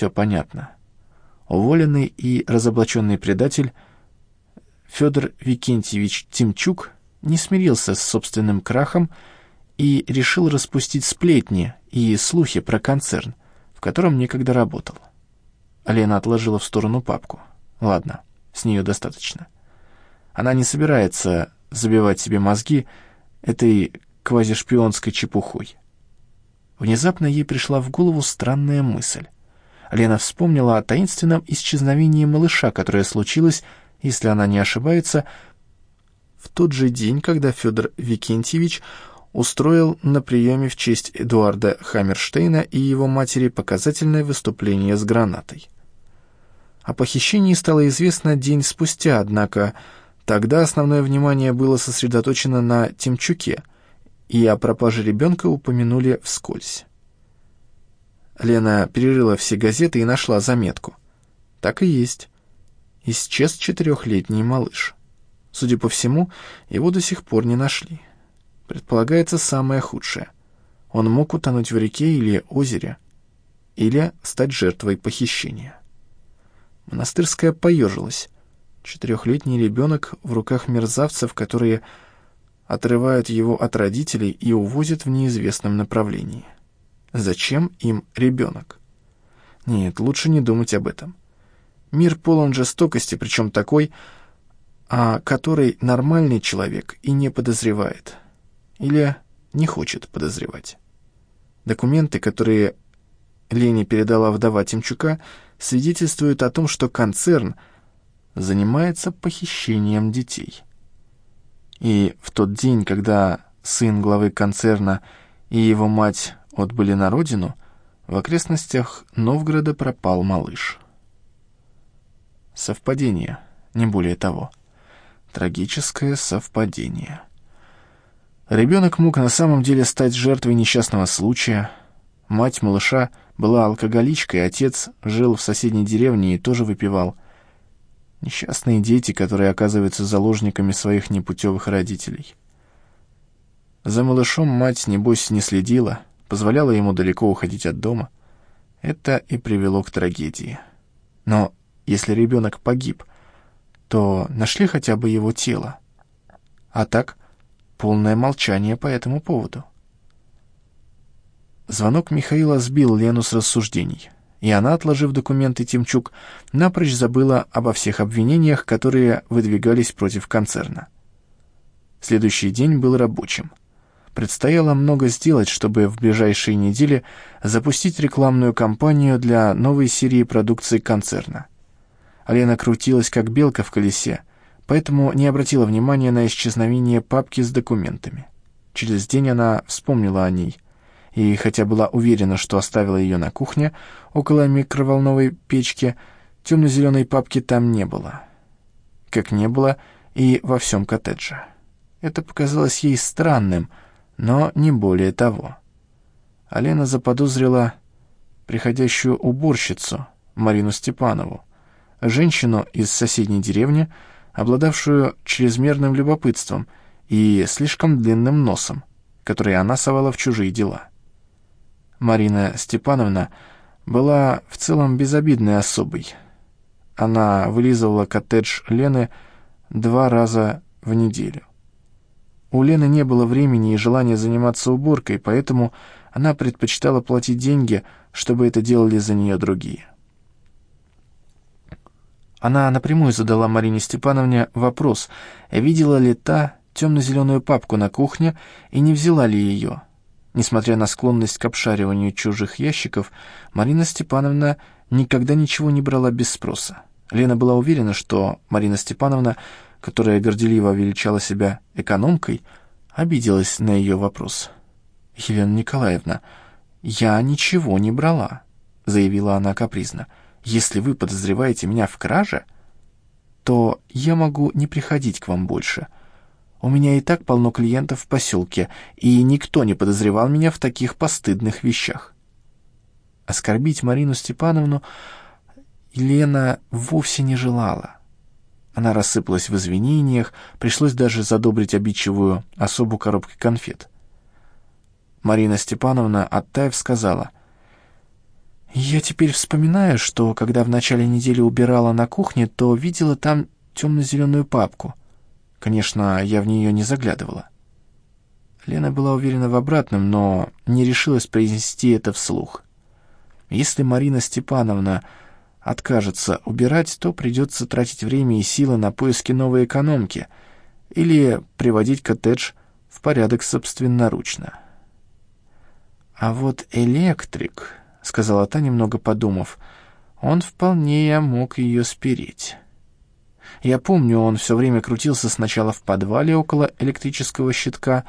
все понятно. Уволенный и разоблаченный предатель Федор Викентьевич Тимчук не смирился с собственным крахом и решил распустить сплетни и слухи про концерн, в котором некогда работал. Лена отложила в сторону папку. Ладно, с нее достаточно. Она не собирается забивать себе мозги этой квазишпионской чепухой. Внезапно ей пришла в голову странная мысль. Лена вспомнила о таинственном исчезновении малыша, которое случилось, если она не ошибается, в тот же день, когда Федор Викентьевич устроил на приеме в честь Эдуарда Хаммерштейна и его матери показательное выступление с гранатой. О похищении стало известно день спустя, однако тогда основное внимание было сосредоточено на Тимчуке, и о пропаже ребенка упомянули вскользь. Лена перерыла все газеты и нашла заметку. Так и есть. Исчез четырехлетний малыш. Судя по всему, его до сих пор не нашли. Предполагается самое худшее. Он мог утонуть в реке или озере, или стать жертвой похищения. Монастырская поежилась. Четырехлетний ребенок в руках мерзавцев, которые отрывают его от родителей и увозят в неизвестном направлении. Зачем им ребенок? Нет, лучше не думать об этом. Мир полон жестокости, причем такой, о которой нормальный человек и не подозревает. Или не хочет подозревать. Документы, которые Лене передала вдова Тимчука, свидетельствуют о том, что концерн занимается похищением детей. И в тот день, когда сын главы концерна и его мать отбыли на родину, в окрестностях Новгорода пропал малыш. Совпадение, не более того. Трагическое совпадение. Ребенок мог на самом деле стать жертвой несчастного случая. Мать малыша была алкоголичкой, отец жил в соседней деревне и тоже выпивал. Несчастные дети, которые оказываются заложниками своих непутевых родителей. За малышом мать, небось, не следила, позволяла ему далеко уходить от дома. Это и привело к трагедии. Но если ребенок погиб, то нашли хотя бы его тело. А так, полное молчание по этому поводу. Звонок Михаила сбил Лену с рассуждений, и она, отложив документы Тимчук, напрочь забыла обо всех обвинениях, которые выдвигались против концерна. Следующий день был рабочим. Предстояло много сделать, чтобы в ближайшие недели запустить рекламную кампанию для новой серии продукции концерна. Алена крутилась, как белка в колесе, поэтому не обратила внимания на исчезновение папки с документами. Через день она вспомнила о ней, и хотя была уверена, что оставила ее на кухне, около микроволновой печки, темно-зеленой папки там не было. Как не было и во всем коттедже. Это показалось ей странным — но не более того. Алена заподозрила приходящую уборщицу Марину Степанову, женщину из соседней деревни, обладавшую чрезмерным любопытством и слишком длинным носом, который она совала в чужие дела. Марина Степановна была в целом безобидной особой. Она вылизывала коттедж Лены два раза в неделю. У Лены не было времени и желания заниматься уборкой, поэтому она предпочитала платить деньги, чтобы это делали за нее другие. Она напрямую задала Марине Степановне вопрос, видела ли та темно-зеленую папку на кухне и не взяла ли ее. Несмотря на склонность к обшариванию чужих ящиков, Марина Степановна никогда ничего не брала без спроса. Лена была уверена, что Марина Степановна которая горделиво величала себя экономкой, обиделась на ее вопрос. «Елена Николаевна, я ничего не брала», — заявила она капризно. «Если вы подозреваете меня в краже, то я могу не приходить к вам больше. У меня и так полно клиентов в поселке, и никто не подозревал меня в таких постыдных вещах». Оскорбить Марину Степановну Елена вовсе не желала. Она рассыпалась в извинениях, пришлось даже задобрить обидчивую особу коробкой конфет. Марина Степановна, оттаив, сказала, Я теперь вспоминаю, что когда в начале недели убирала на кухне, то видела там темно-зеленую папку. Конечно, я в нее не заглядывала. Лена была уверена в обратном, но не решилась произнести это вслух. Если Марина Степановна откажется убирать, то придется тратить время и силы на поиски новой экономки или приводить коттедж в порядок собственноручно. А вот электрик, — сказала та, немного подумав, — он вполне мог ее спереть. Я помню, он все время крутился сначала в подвале около электрического щитка.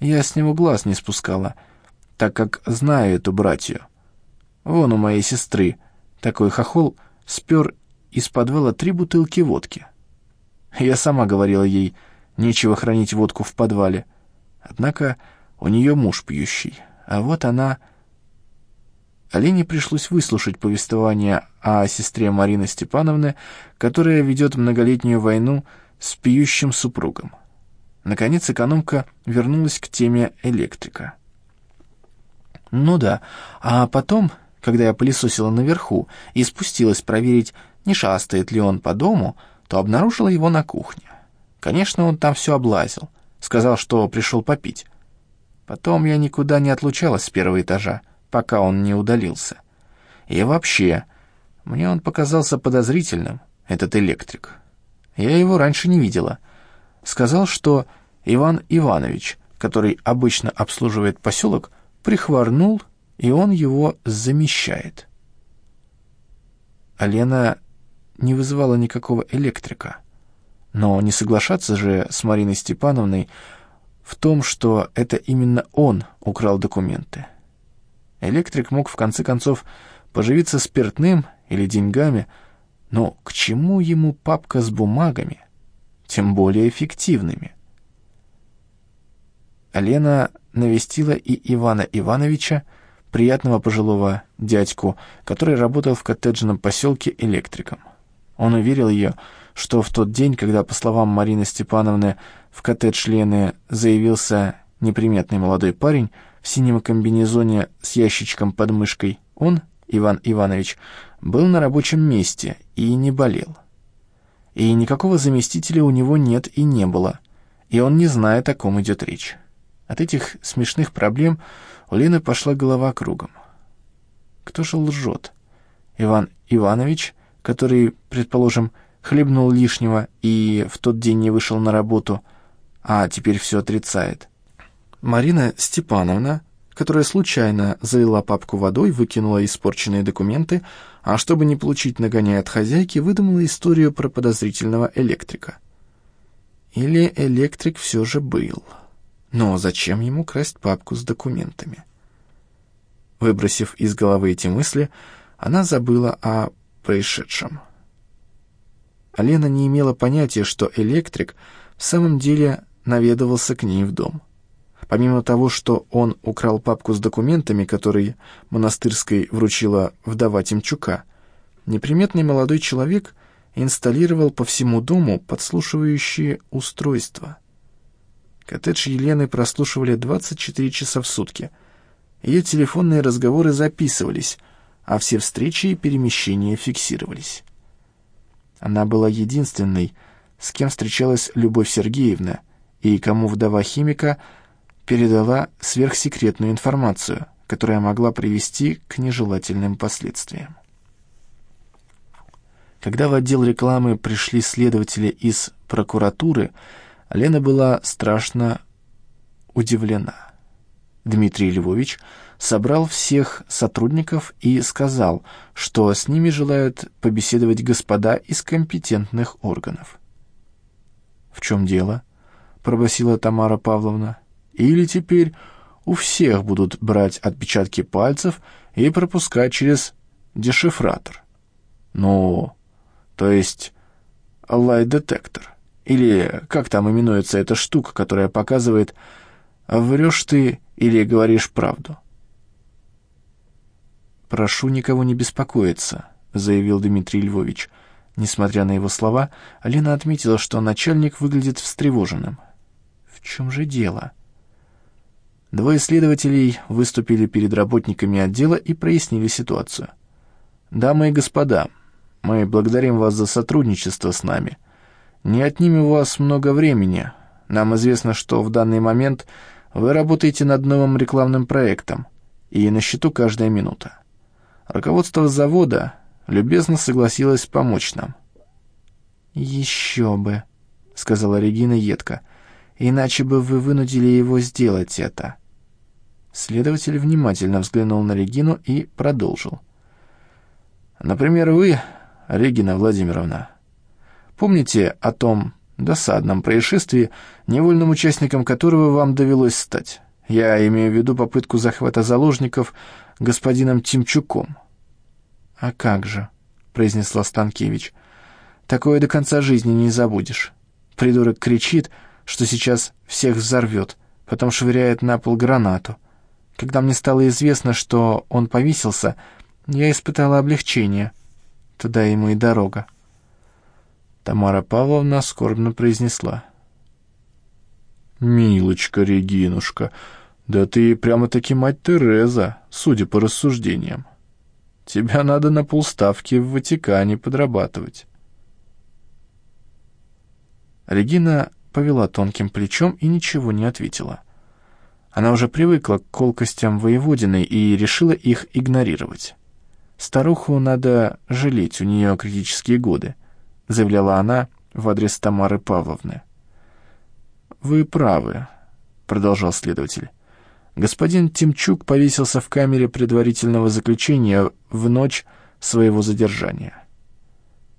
Я с него глаз не спускала, так как знаю эту братью. Вон у моей сестры такой хохол спер из подвала три бутылки водки. Я сама говорила ей, нечего хранить водку в подвале. Однако у нее муж пьющий, а вот она... Олене пришлось выслушать повествование о сестре Марины Степановны, которая ведет многолетнюю войну с пьющим супругом. Наконец экономка вернулась к теме электрика. «Ну да, а потом, когда я пылесосила наверху и спустилась проверить, не шастает ли он по дому, то обнаружила его на кухне. Конечно, он там все облазил, сказал, что пришел попить. Потом я никуда не отлучалась с первого этажа, пока он не удалился. И вообще, мне он показался подозрительным, этот электрик. Я его раньше не видела. Сказал, что Иван Иванович, который обычно обслуживает поселок, прихворнул, и он его замещает. А Лена не вызывала никакого электрика. Но не соглашаться же с Мариной Степановной в том, что это именно он украл документы. Электрик мог в конце концов поживиться спиртным или деньгами, но к чему ему папка с бумагами, тем более эффективными? Лена навестила и Ивана Ивановича, приятного пожилого дядьку, который работал в коттеджном поселке электриком. Он уверил ее, что в тот день, когда, по словам Марины Степановны, в коттедж Лены заявился неприметный молодой парень в синем комбинезоне с ящичком под мышкой, он, Иван Иванович, был на рабочем месте и не болел. И никакого заместителя у него нет и не было, и он не знает, о ком идет речь. От этих смешных проблем у Лены пошла голова кругом. Кто же лжет? Иван Иванович, который, предположим, хлебнул лишнего и в тот день не вышел на работу, а теперь все отрицает. Марина Степановна, которая случайно залила папку водой, выкинула испорченные документы, а чтобы не получить нагоняя от хозяйки, выдумала историю про подозрительного электрика. Или электрик все же был. Но зачем ему красть папку с документами? Выбросив из головы эти мысли, она забыла о происшедшем. Алена не имела понятия, что электрик в самом деле наведывался к ней в дом. Помимо того, что он украл папку с документами, которые монастырской вручила вдова Тимчука, неприметный молодой человек инсталлировал по всему дому подслушивающие устройства. Коттедж Елены прослушивали 24 часа в сутки. Ее телефонные разговоры записывались, а все встречи и перемещения фиксировались. Она была единственной, с кем встречалась Любовь Сергеевна, и кому вдова химика передала сверхсекретную информацию, которая могла привести к нежелательным последствиям. Когда в отдел рекламы пришли следователи из прокуратуры, Лена была страшно удивлена. Дмитрий Львович собрал всех сотрудников и сказал, что с ними желают побеседовать господа из компетентных органов. «В чем дело?» — пробасила Тамара Павловна. «Или теперь у всех будут брать отпечатки пальцев и пропускать через дешифратор. Ну, то есть лай-детектор. Или как там именуется эта штука, которая показывает, врешь ты или говоришь правду. «Прошу никого не беспокоиться», — заявил Дмитрий Львович. Несмотря на его слова, Алина отметила, что начальник выглядит встревоженным. «В чем же дело?» Двое следователей выступили перед работниками отдела и прояснили ситуацию. «Дамы и господа, мы благодарим вас за сотрудничество с нами. Не отнимем у вас много времени. Нам известно, что в данный момент вы работаете над новым рекламным проектом, и на счету каждая минута. Руководство завода любезно согласилось помочь нам». «Еще бы», — сказала Регина едко, — «иначе бы вы вынудили его сделать это». Следователь внимательно взглянул на Регину и продолжил. «Например, вы, Регина Владимировна, помните о том досадном происшествии, невольным участником которого вам довелось стать? Я имею в виду попытку захвата заложников господином Тимчуком». «А как же?» — произнесла Станкевич. «Такое до конца жизни не забудешь. Придурок кричит, что сейчас всех взорвет, потом швыряет на пол гранату. Когда мне стало известно, что он повесился, я испытала облегчение. Туда ему и дорога. Тамара Павловна скорбно произнесла. «Милочка, Регинушка, да ты прямо-таки мать Тереза, судя по рассуждениям. Тебя надо на полставки в Ватикане подрабатывать». Регина повела тонким плечом и ничего не ответила. Она уже привыкла к колкостям воеводины и решила их игнорировать. «Старуху надо жалеть, у нее критические годы», — заявляла она в адрес Тамары Павловны. «Вы правы», — продолжал следователь. «Господин Тимчук повесился в камере предварительного заключения в ночь своего задержания.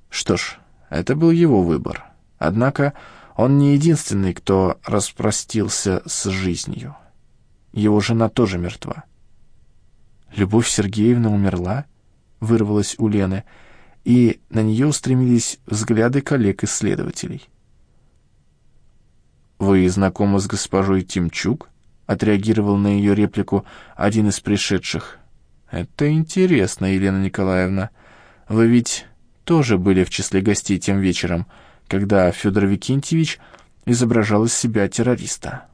Что ж, это был его выбор. Однако он не единственный, кто распростился с жизнью». Его жена тоже мертва. «Любовь Сергеевна умерла?» — вырвалась у Лены, и на нее устремились взгляды коллег-исследователей. «Вы знакомы с госпожой Тимчук?» — отреагировал на ее реплику один из пришедших. «Это интересно, Елена Николаевна. Вы ведь тоже были в числе гостей тем вечером, когда Федор Викентьевич изображал из себя террориста».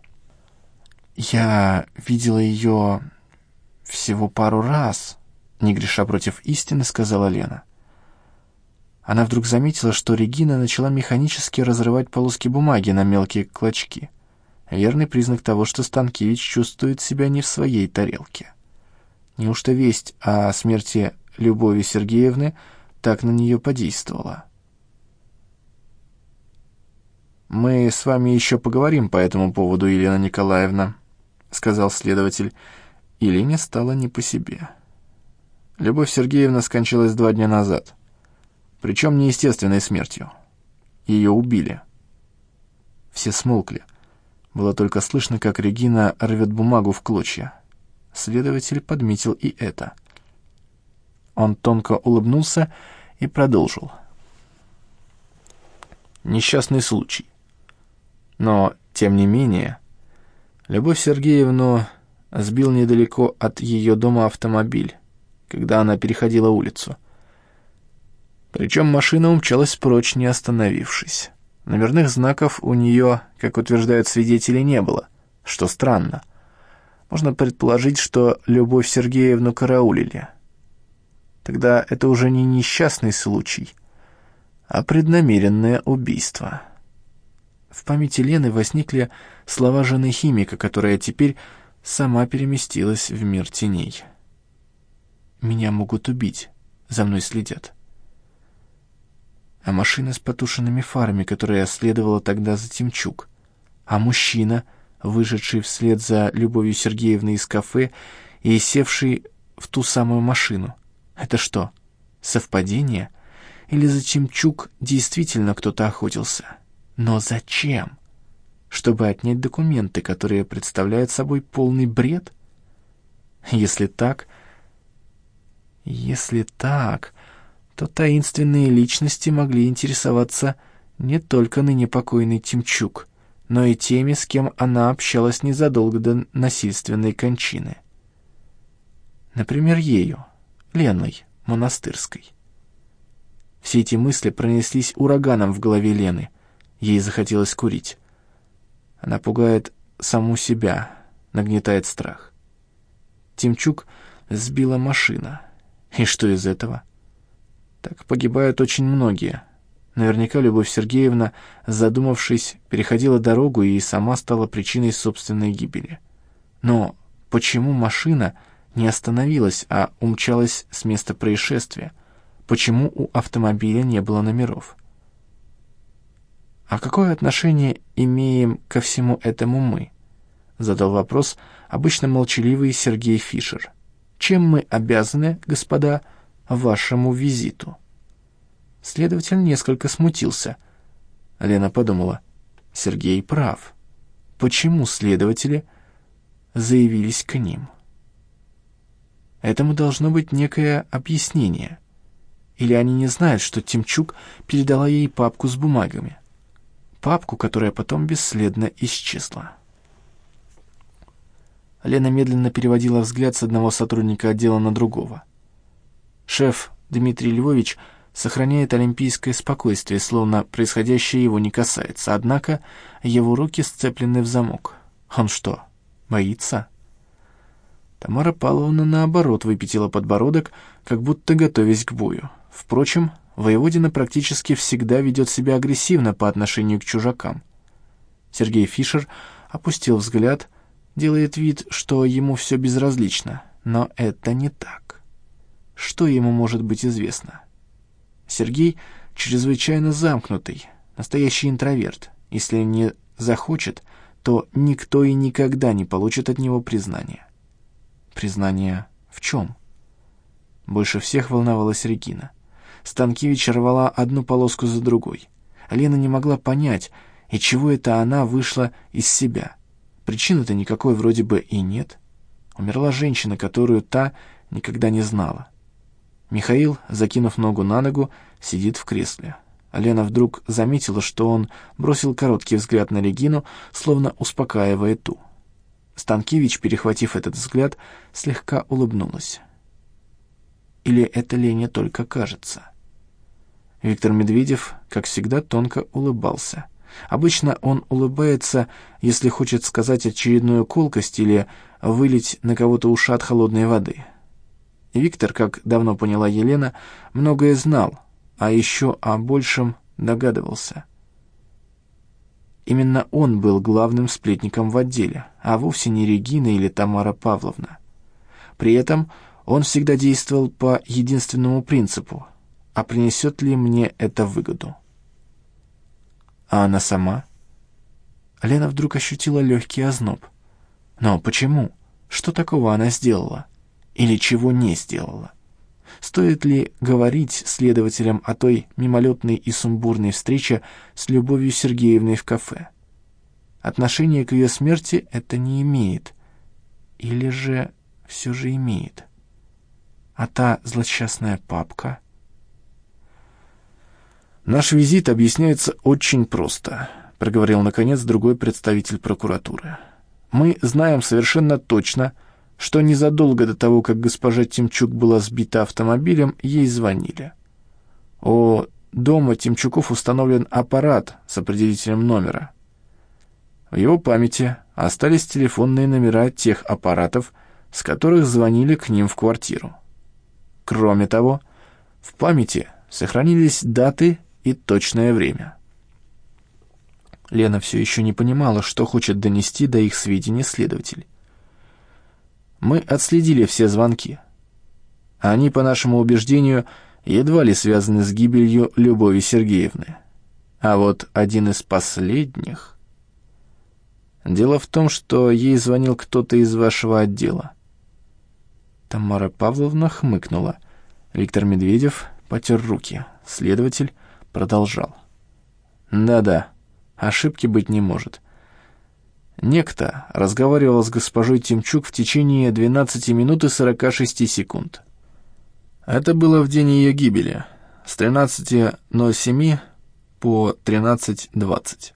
«Я видела ее всего пару раз», — не греша против истины, сказала Лена. Она вдруг заметила, что Регина начала механически разрывать полоски бумаги на мелкие клочки. Верный признак того, что Станкевич чувствует себя не в своей тарелке. Неужто весть о смерти Любови Сергеевны так на нее подействовала? «Мы с вами еще поговорим по этому поводу, Елена Николаевна», — сказал следователь, и Лене стало не по себе. Любовь Сергеевна скончалась два дня назад, причем неестественной смертью. Ее убили. Все смолкли. Было только слышно, как Регина рвет бумагу в клочья. Следователь подметил и это. Он тонко улыбнулся и продолжил. Несчастный случай. Но, тем не менее, Любовь Сергеевну сбил недалеко от ее дома автомобиль, когда она переходила улицу. Причем машина умчалась прочь, не остановившись. Номерных знаков у нее, как утверждают свидетели, не было, что странно. Можно предположить, что Любовь Сергеевну караулили. Тогда это уже не несчастный случай, а преднамеренное убийство. В памяти Лены возникли слова жены химика, которая теперь сама переместилась в мир теней. «Меня могут убить, за мной следят». А машина с потушенными фарами, которая следовала тогда за Тимчук. А мужчина, вышедший вслед за Любовью Сергеевной из кафе и севший в ту самую машину. Это что, совпадение? Или за Тимчук действительно кто-то охотился?» Но зачем? Чтобы отнять документы, которые представляют собой полный бред? Если так... Если так, то таинственные личности могли интересоваться не только ныне покойный Тимчук, но и теми, с кем она общалась незадолго до насильственной кончины. Например, ею, Леной Монастырской. Все эти мысли пронеслись ураганом в голове Лены — Ей захотелось курить. Она пугает саму себя, нагнетает страх. Тимчук сбила машина. И что из этого? Так погибают очень многие. Наверняка Любовь Сергеевна, задумавшись, переходила дорогу и сама стала причиной собственной гибели. Но почему машина не остановилась, а умчалась с места происшествия? Почему у автомобиля не было номеров? «А какое отношение имеем ко всему этому мы?» — задал вопрос обычно молчаливый Сергей Фишер. «Чем мы обязаны, господа, вашему визиту?» Следователь несколько смутился. Лена подумала, Сергей прав. Почему следователи заявились к ним? Этому должно быть некое объяснение. Или они не знают, что Тимчук передала ей папку с бумагами папку, которая потом бесследно исчезла. Лена медленно переводила взгляд с одного сотрудника отдела на другого. Шеф Дмитрий Львович сохраняет олимпийское спокойствие, словно происходящее его не касается, однако его руки сцеплены в замок. Он что, боится? Тамара Павловна, наоборот, выпятила подбородок, как будто готовясь к бою. Впрочем, Воеводина практически всегда ведет себя агрессивно по отношению к чужакам. Сергей Фишер опустил взгляд, делает вид, что ему все безразлично, но это не так. Что ему может быть известно? Сергей чрезвычайно замкнутый, настоящий интроверт. Если не захочет, то никто и никогда не получит от него признания. Признание в чем? Больше всех волновалась Регина. Станкевич рвала одну полоску за другой. Лена не могла понять, и чего это она вышла из себя. Причины-то никакой вроде бы и нет. Умерла женщина, которую та никогда не знала. Михаил, закинув ногу на ногу, сидит в кресле. Лена вдруг заметила, что он бросил короткий взгляд на Регину, словно успокаивая ту. Станкевич, перехватив этот взгляд, слегка улыбнулась. Или это Лене только кажется? Виктор Медведев, как всегда, тонко улыбался. Обычно он улыбается, если хочет сказать очередную колкость или вылить на кого-то ушат холодной воды. Виктор, как давно поняла Елена, многое знал, а еще о большем догадывался. Именно он был главным сплетником в отделе, а вовсе не Регина или Тамара Павловна. При этом он всегда действовал по единственному принципу а принесет ли мне это выгоду? А она сама? Лена вдруг ощутила легкий озноб. Но почему? Что такого она сделала? Или чего не сделала? Стоит ли говорить следователям о той мимолетной и сумбурной встрече с Любовью Сергеевной в кафе? Отношение к ее смерти это не имеет. Или же все же имеет? А та злосчастная папка — «Наш визит объясняется очень просто», — проговорил, наконец, другой представитель прокуратуры. «Мы знаем совершенно точно, что незадолго до того, как госпожа Тимчук была сбита автомобилем, ей звонили. У дома Тимчуков установлен аппарат с определителем номера. В его памяти остались телефонные номера тех аппаратов, с которых звонили к ним в квартиру. Кроме того, в памяти сохранились даты и точное время. Лена все еще не понимала, что хочет донести до их сведения следователь. Мы отследили все звонки. Они, по нашему убеждению, едва ли связаны с гибелью Любови Сергеевны. А вот один из последних... Дело в том, что ей звонил кто-то из вашего отдела. Тамара Павловна хмыкнула. Виктор Медведев потер руки. Следователь продолжал. «Да-да, ошибки быть не может». Некто разговаривал с госпожой Тимчук в течение 12 минут и 46 секунд. Это было в день ее гибели, с 13.07 по 13.20.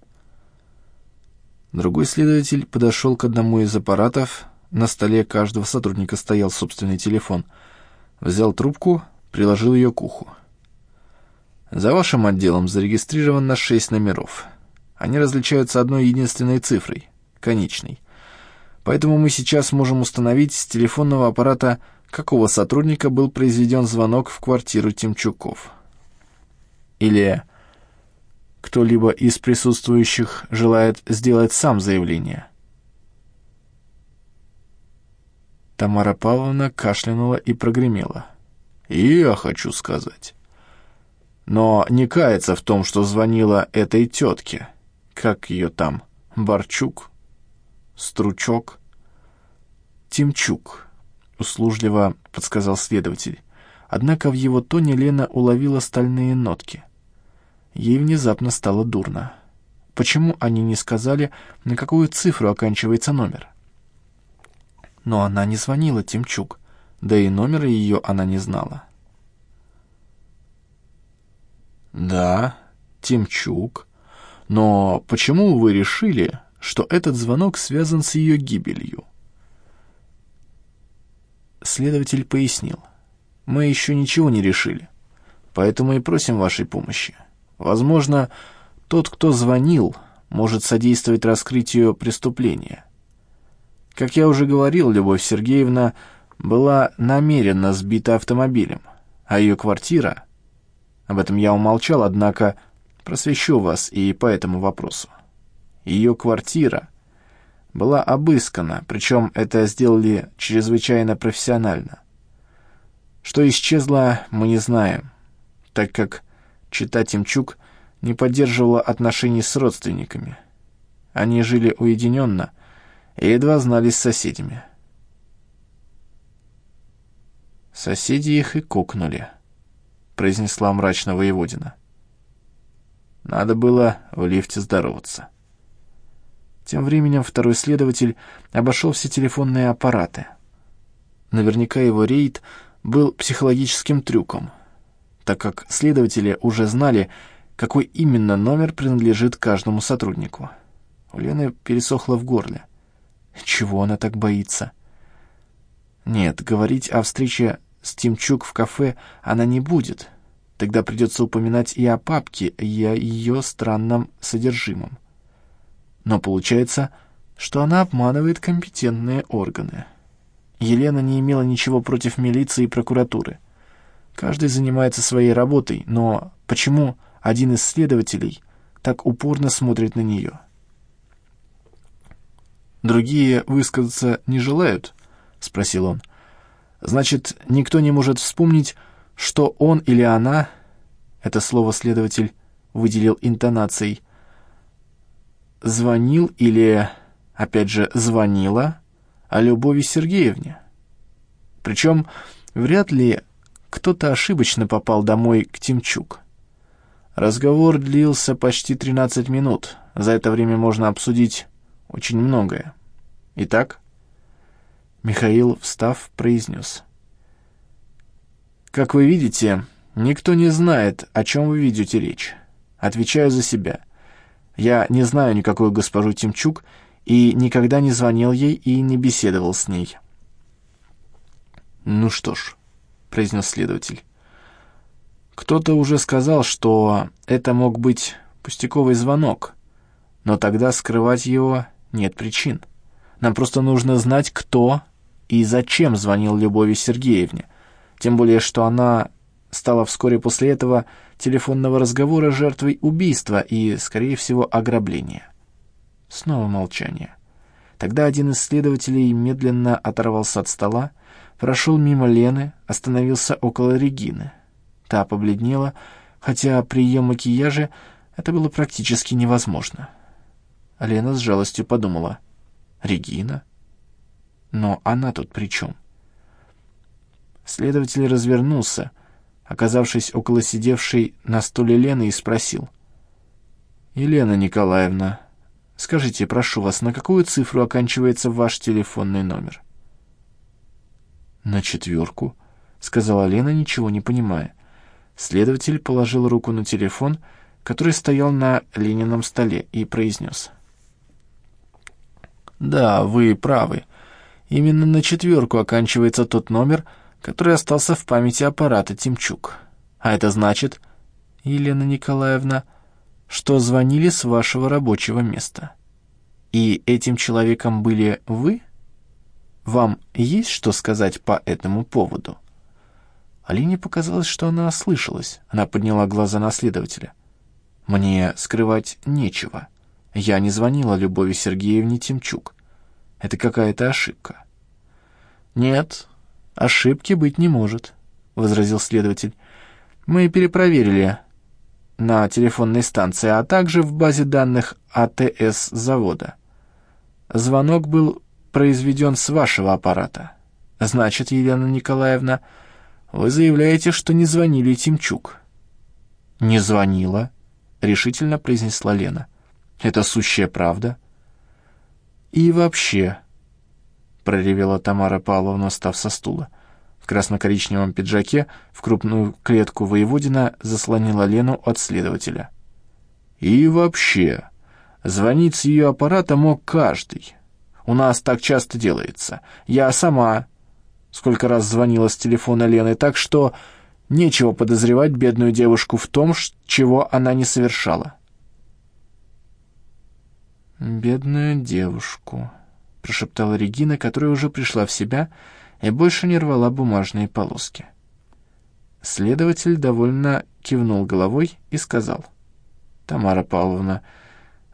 Другой следователь подошел к одному из аппаратов, на столе каждого сотрудника стоял собственный телефон, взял трубку, приложил ее к уху. За вашим отделом зарегистрировано шесть номеров. Они различаются одной единственной цифрой — конечной. Поэтому мы сейчас можем установить с телефонного аппарата, какого сотрудника был произведен звонок в квартиру Тимчуков. Или кто-либо из присутствующих желает сделать сам заявление. Тамара Павловна кашлянула и прогремела. «И я хочу сказать. Но не кается в том, что звонила этой тетке. Как ее там? Барчук?» Стручок. Тимчук, услужливо подсказал следователь. Однако в его тоне Лена уловила стальные нотки. Ей внезапно стало дурно. Почему они не сказали, на какую цифру оканчивается номер? Но она не звонила Тимчук, да и номера ее она не знала. «Да, Тимчук. Но почему вы решили, что этот звонок связан с ее гибелью. Следователь пояснил. «Мы еще ничего не решили, поэтому и просим вашей помощи. Возможно, тот, кто звонил, может содействовать раскрытию преступления. Как я уже говорил, Любовь Сергеевна была намеренно сбита автомобилем, а ее квартира... Об этом я умолчал, однако просвещу вас и по этому вопросу ее квартира была обыскана, причем это сделали чрезвычайно профессионально. Что исчезло, мы не знаем, так как Чита Тимчук не поддерживала отношений с родственниками. Они жили уединенно и едва знались с соседями. «Соседи их и кокнули», — произнесла мрачно воеводина. Надо было в лифте здороваться. Тем временем второй следователь обошел все телефонные аппараты. Наверняка его рейд был психологическим трюком, так как следователи уже знали, какой именно номер принадлежит каждому сотруднику. У Лены пересохло в горле. Чего она так боится? Нет, говорить о встрече с Тимчук в кафе она не будет. Тогда придется упоминать и о папке, и о ее странном содержимом. Но получается, что она обманывает компетентные органы. Елена не имела ничего против милиции и прокуратуры. Каждый занимается своей работой, но почему один из следователей так упорно смотрит на нее? «Другие высказаться не желают?» — спросил он. «Значит, никто не может вспомнить, что он или она...» Это слово следователь выделил интонацией звонил или, опять же, звонила о Любови Сергеевне. Причем вряд ли кто-то ошибочно попал домой к Тимчук. Разговор длился почти 13 минут. За это время можно обсудить очень многое. Итак, Михаил, встав, произнес. «Как вы видите, никто не знает, о чем вы ведете речь. Отвечаю за себя. Я не знаю никакую госпожу Тимчук и никогда не звонил ей и не беседовал с ней. «Ну что ж», — произнес следователь, — «кто-то уже сказал, что это мог быть пустяковый звонок, но тогда скрывать его нет причин. Нам просто нужно знать, кто и зачем звонил Любови Сергеевне, тем более что она стала вскоре после этого телефонного разговора жертвой убийства и, скорее всего, ограбления. Снова молчание. Тогда один из следователей медленно оторвался от стола, прошел мимо Лены, остановился около Регины. Та побледнела, хотя при ее макияже это было практически невозможно. Лена с жалостью подумала. «Регина? Но она тут при чем?» Следователь развернулся — оказавшись около сидевшей на стуле Лены, и спросил. «Елена Николаевна, скажите, прошу вас, на какую цифру оканчивается ваш телефонный номер?» «На четверку», — сказала Лена, ничего не понимая. Следователь положил руку на телефон, который стоял на Ленином столе, и произнес. «Да, вы правы. Именно на четверку оканчивается тот номер, — который остался в памяти аппарата Тимчук. А это значит, Елена Николаевна, что звонили с вашего рабочего места. И этим человеком были вы, вам есть что сказать по этому поводу?» Алине показалось, что она ослышалась. Она подняла глаза на следователя. «Мне скрывать нечего. Я не звонила Любови Сергеевне Тимчук. Это какая-то ошибка». «Нет, ошибки быть не может», — возразил следователь. «Мы перепроверили на телефонной станции, а также в базе данных АТС завода. Звонок был произведен с вашего аппарата. Значит, Елена Николаевна, вы заявляете, что не звонили Тимчук. Не звонила, решительно произнесла Лена. Это сущая правда. И вообще, проревела Тамара Павловна, встав со стула. В красно-коричневом пиджаке в крупную клетку воеводина заслонила Лену от следователя. И вообще, звонить с ее аппарата мог каждый. У нас так часто делается. Я сама сколько раз звонила с телефона Лены, так что нечего подозревать бедную девушку в том, чего она не совершала. «Бедную девушку», — прошептала Регина, которая уже пришла в себя и больше не рвала бумажные полоски. Следователь довольно кивнул головой и сказал. «Тамара Павловна,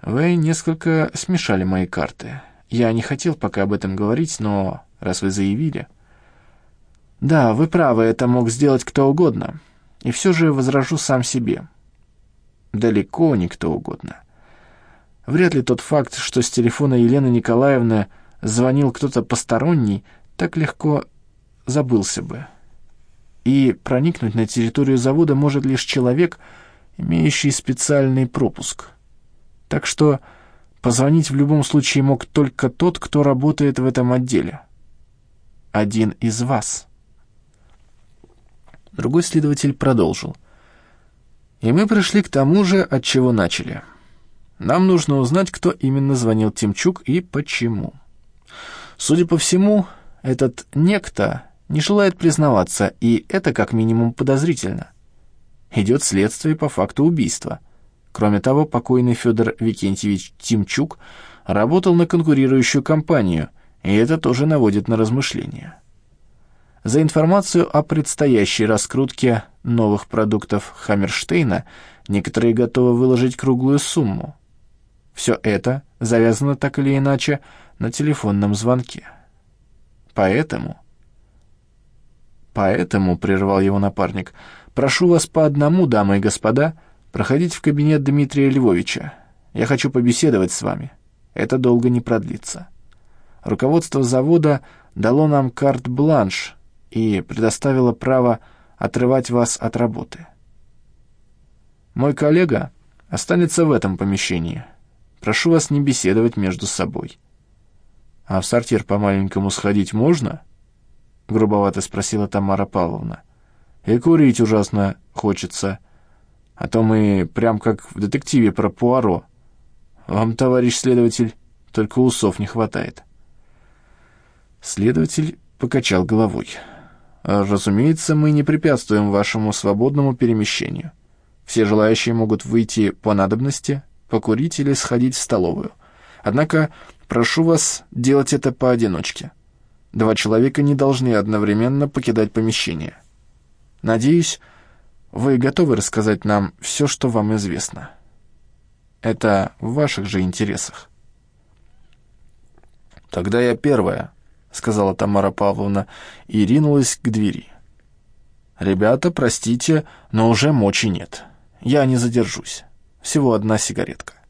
вы несколько смешали мои карты. Я не хотел пока об этом говорить, но раз вы заявили...» Да, вы правы, это мог сделать кто угодно. И все же возражу сам себе. Далеко не кто угодно. Вряд ли тот факт, что с телефона Елены Николаевны звонил кто-то посторонний, так легко забылся бы. И проникнуть на территорию завода может лишь человек, имеющий специальный пропуск. Так что позвонить в любом случае мог только тот, кто работает в этом отделе. Один из вас. Другой следователь продолжил. И мы пришли к тому же, от чего начали. Нам нужно узнать, кто именно звонил Тимчук и почему. Судя по всему, этот некто не желает признаваться, и это как минимум подозрительно. Идет следствие по факту убийства. Кроме того, покойный Федор Викентьевич Тимчук работал на конкурирующую компанию, и это тоже наводит на размышления. За информацию о предстоящей раскрутке новых продуктов Хаммерштейна некоторые готовы выложить круглую сумму. Все это завязано так или иначе на телефонном звонке. Поэтому... Поэтому, прервал его напарник, прошу вас по одному, дамы и господа, проходить в кабинет Дмитрия Львовича. Я хочу побеседовать с вами. Это долго не продлится. Руководство завода дало нам карт-бланш и предоставила право отрывать вас от работы. Мой коллега останется в этом помещении. Прошу вас не беседовать между собой. А в сортир по-маленькому сходить можно? Грубовато спросила Тамара Павловна. И курить ужасно хочется. А то мы прям как в детективе про Пуаро. Вам, товарищ следователь, только усов не хватает. Следователь покачал головой. Разумеется, мы не препятствуем вашему свободному перемещению. Все желающие могут выйти по надобности, покурить или сходить в столовую. Однако прошу вас делать это поодиночке. Два человека не должны одновременно покидать помещение. Надеюсь, вы готовы рассказать нам все, что вам известно. Это в ваших же интересах. Тогда я первая, — сказала Тамара Павловна и ринулась к двери. «Ребята, простите, но уже мочи нет. Я не задержусь. Всего одна сигаретка».